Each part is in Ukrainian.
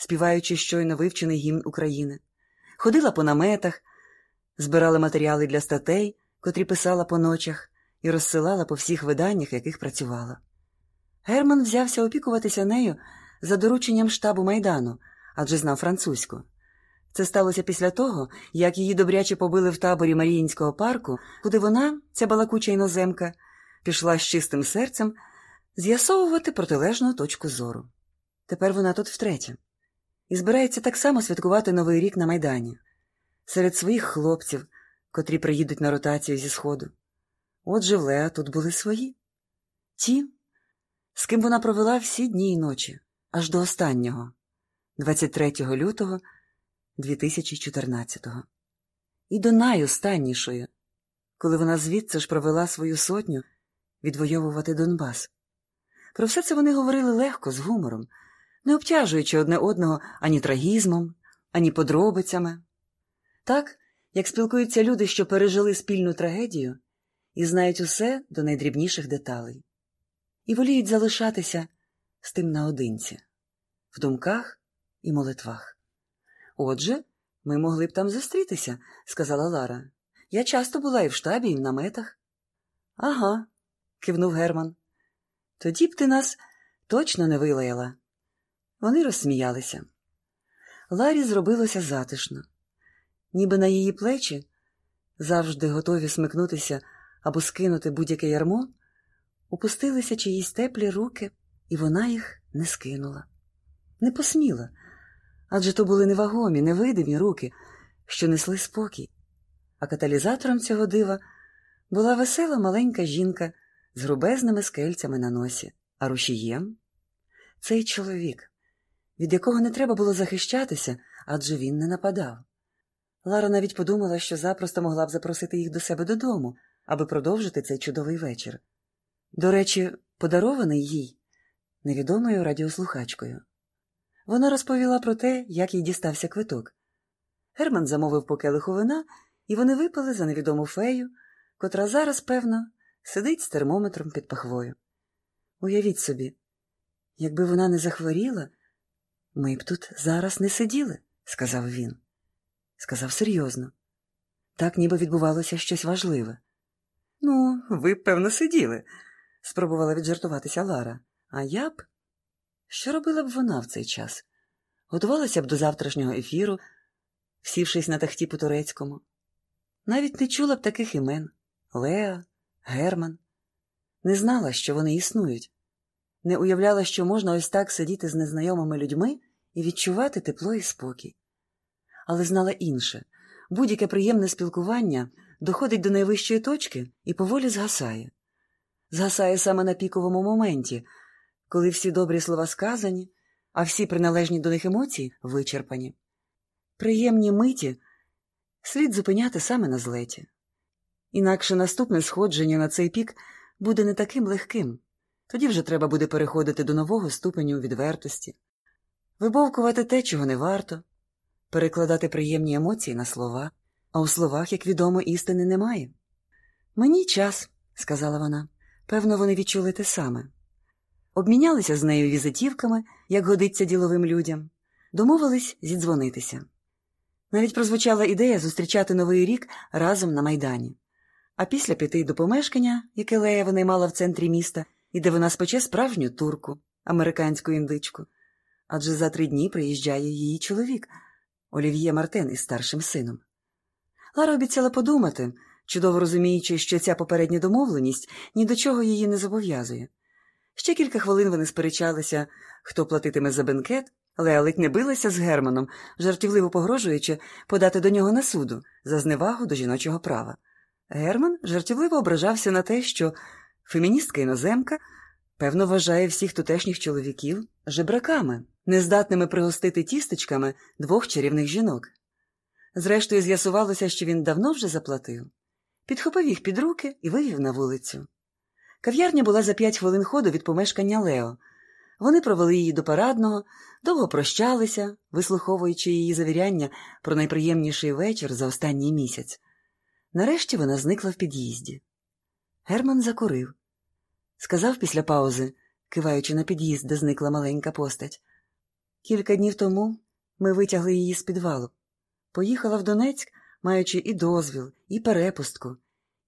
співаючи щойно вивчений гімн України, ходила по наметах, збирала матеріали для статей, котрі писала по ночах, і розсилала по всіх виданнях, яких працювала. Герман взявся опікуватися нею за дорученням штабу майдану, адже знав французьку. Це сталося після того, як її добряче побили в таборі Маріїнського парку, куди вона, ця балакуча іноземка, пішла з чистим серцем з'ясовувати протилежну точку зору. Тепер вона тут втретє, і збирається так само святкувати Новий рік на Майдані, серед своїх хлопців, котрі приїдуть на ротацію зі Сходу. Отже, в Леа тут були свої. Ті, з ким вона провела всі дні і ночі, аж до останнього, 23 лютого 2014-го. І до найостаннішої, коли вона звідси ж провела свою сотню відвоювати Донбас. Про все це вони говорили легко, з гумором, не обтяжуючи одне одного ані трагізмом, ані подробицями. Так, як спілкуються люди, що пережили спільну трагедію і знають усе до найдрібніших деталей, і воліють залишатися з тим наодинці, в думках і молитвах. Отже, ми могли б там зустрітися, сказала Лара. Я часто була і в штабі, і в наметах. Ага, кивнув Герман. Тоді б ти нас точно не вилаяла. Вони розсміялися. Ларі зробилося затишно, ніби на її плечі, завжди готові смикнутися або скинути будь-яке ярмо, опустилися чиїсь теплі руки, і вона їх не скинула. Не посміла, адже то були невагомі, невидимі руки, що несли спокій. А каталізатором цього дива була весела маленька жінка з грубезними скельцями на носі, а рушієм цей чоловік, від якого не треба було захищатися, адже він не нападав. Лара навіть подумала, що запросто могла б запросити їх до себе додому, аби продовжити цей чудовий вечір. До речі, подарований їй невідомою радіослухачкою. Вона розповіла про те, як їй дістався квиток. Герман замовив по келиху вина, і вони випили за невідому фею, котра зараз, певно, сидить з термометром під пахвою. Уявіть собі, якби вона не захворіла, ми б тут зараз не сиділи, сказав він. Сказав серйозно. Так ніби відбувалося щось важливе. Ну, ви б, певно, сиділи, спробувала віджартуватися Лара. А я б. Що робила б вона в цей час? Готувалася б до завтрашнього ефіру, сівшись на тахті по турецькому. Навіть не чула б таких імен Леа, Герман. Не знала, що вони існують, не уявляла, що можна ось так сидіти з незнайомими людьми і відчувати тепло і спокій. Але знала інше будь-яке приємне спілкування доходить до найвищої точки і поволі згасає. Згасає саме на піковому моменті, коли всі добрі слова сказані, а всі приналежні до них емоції вичерпані. Приємні миті слід зупиняти саме на злеті. Інакше наступне сходження на цей пік буде не таким легким, тоді вже треба буде переходити до нового ступеню відвертості, вибовкувати те, чого не варто, перекладати приємні емоції на слова, а у словах, як відомо, істини немає. Мені час, сказала вона, певно, вони відчули те саме. Обмінялися з нею візитівками, як годиться діловим людям, домовились зідзвонитися. Навіть прозвучала ідея зустрічати Новий рік разом на Майдані, а після піти до помешкання, яке Лея винаймала в центрі міста, і де вона спече справжню турку, американську індичку. Адже за три дні приїжджає її чоловік Олів'є Мартен із старшим сином. Лара обіцяла подумати, чудово розуміючи, що ця попередня домовленість ні до чого її не зобов'язує. Ще кілька хвилин вони сперечалися, хто платитиме за бенкет, але ледь не билася з Германом, жартівливо погрожуючи подати до нього на суду за зневагу до жіночого права. Герман жартівливо ображався на те, що феміністка іноземка, певно, вважає всіх тутешніх чоловіків жебраками, нездатними пригостити тістечками двох чарівних жінок. Зрештою, з'ясувалося, що він давно вже заплатив, підхопив їх під руки і вивів на вулицю. Кав'ярня була за п'ять хвилин ходу від помешкання Лео. Вони провели її до парадного, довго прощалися, вислуховуючи її завіряння про найприємніший вечір за останній місяць. Нарешті вона зникла в під'їзді. Герман закурив. Сказав після паузи, киваючи на під'їзд, де зникла маленька постать. Кілька днів тому ми витягли її з підвалу. Поїхала в Донецьк, маючи і дозвіл, і перепустку,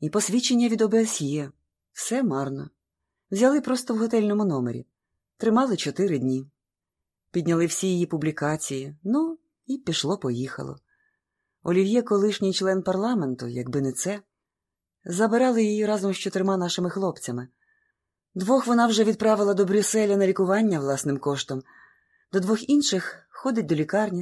і посвідчення від ОБСЄ. Все марно. Взяли просто в готельному номері. Тримали чотири дні. Підняли всі її публікації, ну, і пішло-поїхало. Олів'є, колишній член парламенту, якби не це, забирали її разом з чотирма нашими хлопцями. Двох вона вже відправила до Брюсселя на лікування власним коштом, до двох інших ходить до лікарні,